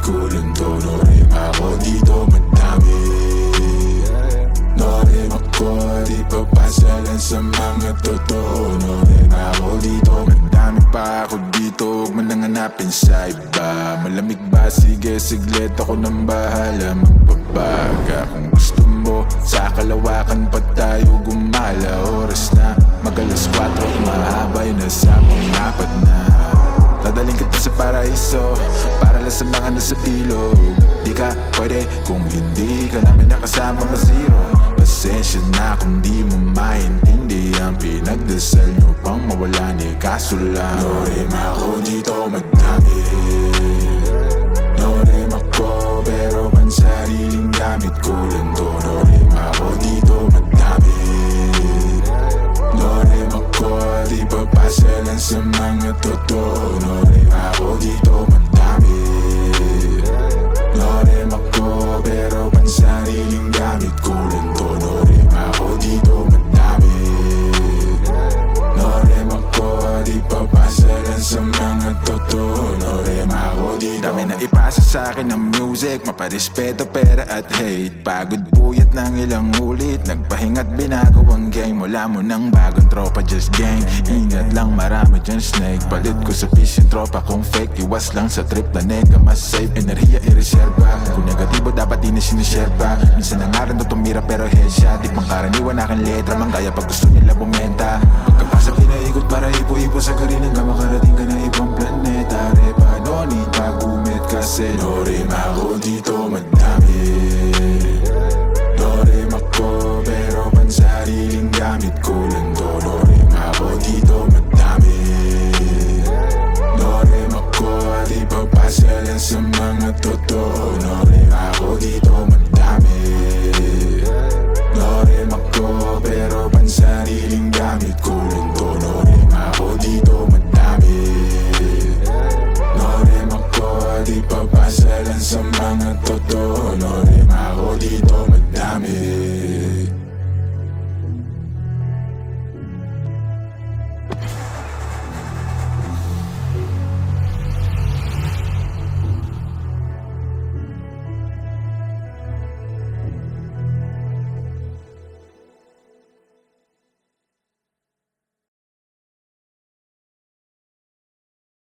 sariling gamit ko lang to Norem ako dito madami Norem ako di papasa lang sa mga totoo Norem ako dito madami pa ako dito Huwag mo nang hanapin sa Malamig ba? Sige siglit ako nang bahala Magbabaga kung gusto mo Sa kalawakan pa tayo gumala Oras na Magalas 4 Mahabay na sa pangapat na Dadaling kita sa paraiso Para lang sa ilog Di ka pwede kung hindi ka namin nakasama ma-zero. Pasensya na kung di mo maintindihan. Pinagdasal nyo pang mawala ni kaso lang. No rem ako dito madami No rem ako pero ang sariling gamit ko lang to. No rem ako dito madami No rem ako di papasa lang sa mga totoo. No ako dito madami sa mga totoo No rem ako dito Dami na ipasa sa akin ng music Maparespeto, pera at hate. Pagod buyat ng ilang ulit Nagpahinga't binago ang game. Wala mo ng bagong tropa, just gang Ingat lang marami dyan snake. Palit ko sa fish yung tropa kung fake. Iwas lang sa trip na nega Mas safe, enerhiya i-reserva Kung negatibo dapat di na siniserva Minsan nangaran to tumira pero headshot. Di pangkaraniwan aking letra Manggaya pag gusto nila bumenta. Pagka Senori ako dito madami Dorem ako pero pansariling gamit ko lang Somebody.